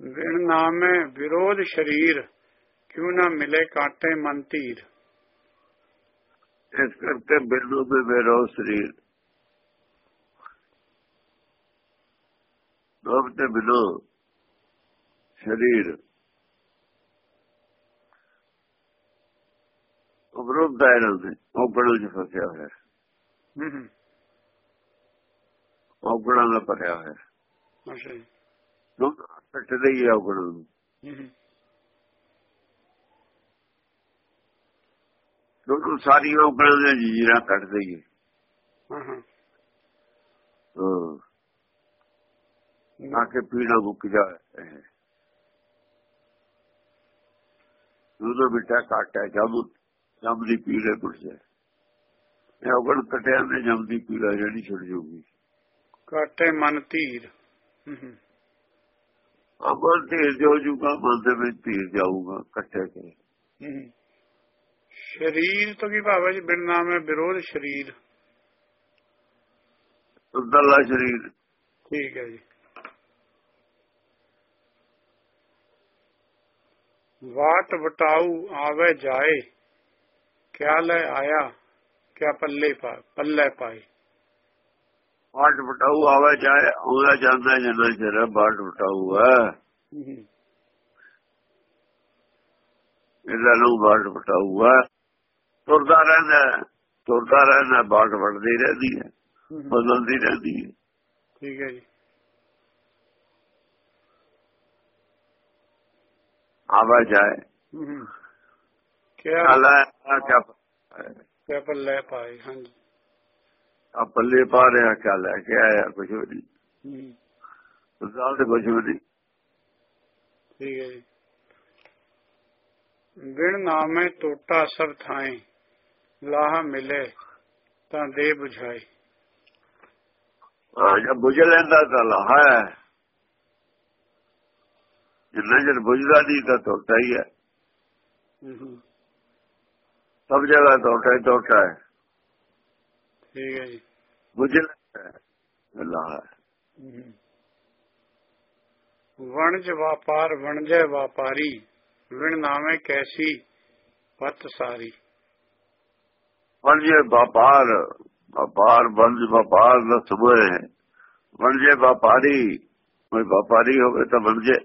ਵਿਣ ਨਾਮੇ ਵਿਰੋਧ ਸ਼ਰੀਰ ਕਿਉ ਨਾ ਮਿਲੇ ਕਾਟੇ ਮਨ ਧੀਰ। ਇਸ ਕਰਕੇ ਬਿਰਦੂ ਦੇ ਮੇਰੋ ਸਰੀਰ। ਲੋਭ ਤੇ ਬਿਨੋ ਸਰੀਰ। ਉਬਰੂਪ ਦਾਇਰਾਂ ਦੇ ਔਗਣਾਂ ਚ ਫਸਿਆ ਹੋਇਆ। ਹੂੰ ਹੂੰ। ਔਗਣਾਂ ਦਾ ਭਰਿਆ ਹੋਇਆ। ਅੱਛਾ ਜੀ। ਕੱਟਦੇ ਹੀ ਆ ਔਗਣਾਂ ਨੂੰ ਦੁੱਧ ਸਾਰੀਆਂ ਔਗਣਾਂ ਦੀਆਂ ਜੀਰਾਂ ਕੱਟਦੇ ਹੀ ਹਾਂ ਤਾਂ ਕਿ ਪੀੜਾ ਮੁੱਕ ਜਾਏ ਦੁੱਧ ਬਿਟਾ ਕਾਟਾ ਜਬ ਜਬ ਦੀ ਪੀੜੇ ਟੁੱਟ ਜਾਏ ਇਹ ਔਗਣ ਕਟਿਆ ਨੇ ਜਬ ਦੀ ਪੀੜਾ ਜਿਹੜੀ ਛੁੱਟ ਜਾਊਗੀ ਕਾਟੇ ਮਨ ਧੀਰ ਹੂੰ ਹੂੰ ਅਮਰ ਧੀਰ ਜੋ ਜੂਗਾ ਮਨ ਦੇ ਵਿੱਚ ਧੀਰ ਜਾਊਗਾ ਕੱਟੇ ਕੇ ਹੂੰ ਹੂੰ। ਸ਼ਰੀਰ ਤੋਂ ਕੀ ਭਾਵ ਹੈ ਜੀ ਬਿਨ ਨਾਮੇ ਵਿਰੋਧ ਸ਼ਰੀਰ ਉਦਲਾ ਸ਼ਰੀਰ ਠੀਕ ਹੈ ਜੀ ਵਾਟ ਵਟਾਊ ਆਵੇ ਜਾਏ ਕਿਆ ਲੈ ਆਇਆ ਕਿਆ ਪੱਲੇ ਪਾ ਪੱਲੇ ਪਾਏ ਬਾਟ ਵਟਾਊ ਆਵੇ ਚਾਹੇ ਉਹਦਾ ਜਾਂਦਾ ਜਨਾ ਜਰਾ ਬਾਟ ਵਟਾਊ ਹੈ। ਇਹਦਾ ਨੂੰ ਬਾਟ ਵਟਾਊ ਹੈ। ਤੁਰਦਾ ਰਹਿੰਦਾ ਤੁਰਦਾ ਰਹਿੰਦਾ ਬਾਟ ਵਟਦੀ ਰਹਿੰਦੀ ਹੈ ਬਦਲਦੀ ਰਹਿੰਦੀ ਹੈ। ਠੀਕ ਹੈ ਜੀ। ਆਵੇ ਜਾਏ ਕਿਆ ਹਾਲਾ ਕਿਆ ਪਾਏ ਹਾਂਜੀ। ਆ ਪੱਲੇ ਪਾ ਰਿਹਾ ਕਿਆ ਲੈ ਕੇ ਆਇਆ ਕੁਝ ਵੀ ਨਹੀਂ ਹੂੰ। ਰਿਜ਼ਲਟ ਕੁਝ ਵੀ ਨਹੀਂ ਠੀਕ ਹੈ ਜੀ। ਬਿਨ ਨਾਮੇ ਟੋਟਾ ਸਭ ਥਾਏ ਲਾਹ ਮਿਲੇ ਤਾਂ ਦੇ 부ਝਾਏ ਹਾਂ ਜੇ ਬੁਝ ਲੈਂਦਾ ਤਾਂ ਲਾਹਾ ਹੈ। ਜਿੰਨਾ ਜਰ ਬੁਝਦਾ ਨਹੀਂ ਤਾਂ ਟੋਟਾ ਹੀ ਹੈ। ਸਭ ਜਗ੍ਹਾ ਟੋਟਾ ਹੀ ਟੋਟਾ ਹੈ। ਠੀਕ ਹੈ ਜੀ ਬੁਝ ਲੈਂਦਾ ਹੈ ਲਾਹਾ ਹੈ ਵਣਜ ਵਪਾਰ ਵਣਜੈ ਵਪਾਰੀ ਵਿਣ ਨਾਮੇ ਕੈਸੀ ਪਤ ਸਾਰੀ ਵਣਜੇ ਵਪਾਰ ਵਪਾਰ ਬੰਦ ਵਪਾਰ ਦਾ ਸਮੂਹ ਹੈ ਵਣਜੇ ਵਪਾਰੀ ਕੋਈ ਵਪਾਰੀ ਹੋਵੇ ਤਾਂ ਵਣਜੇ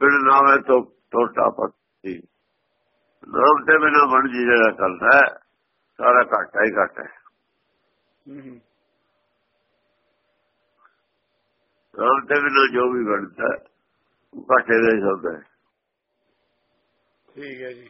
ਬਿਨ ਨਾਮੇ ਤੋਂ ਟੋਟਾ ਪੱਤੀ ਨਾਮ ਤੇ ਬਿਨਾ ਵਣਜੀ ਜਿਹੜਾ ਚੱਲਦਾ ਸਾਰਾ ਘਾਟਾ ਹੀ ਘਾਟਾ ਹੈ। ਨਾਮ ਤੇ ਬਿਨਾ ਜੋ ਵੀ ਬਣਦਾ ਘਾਟੇ ਦਾ ਹੀ ਸੌਦਾ ਹੈ। ਠੀਕ ਹੈ ਜੀ।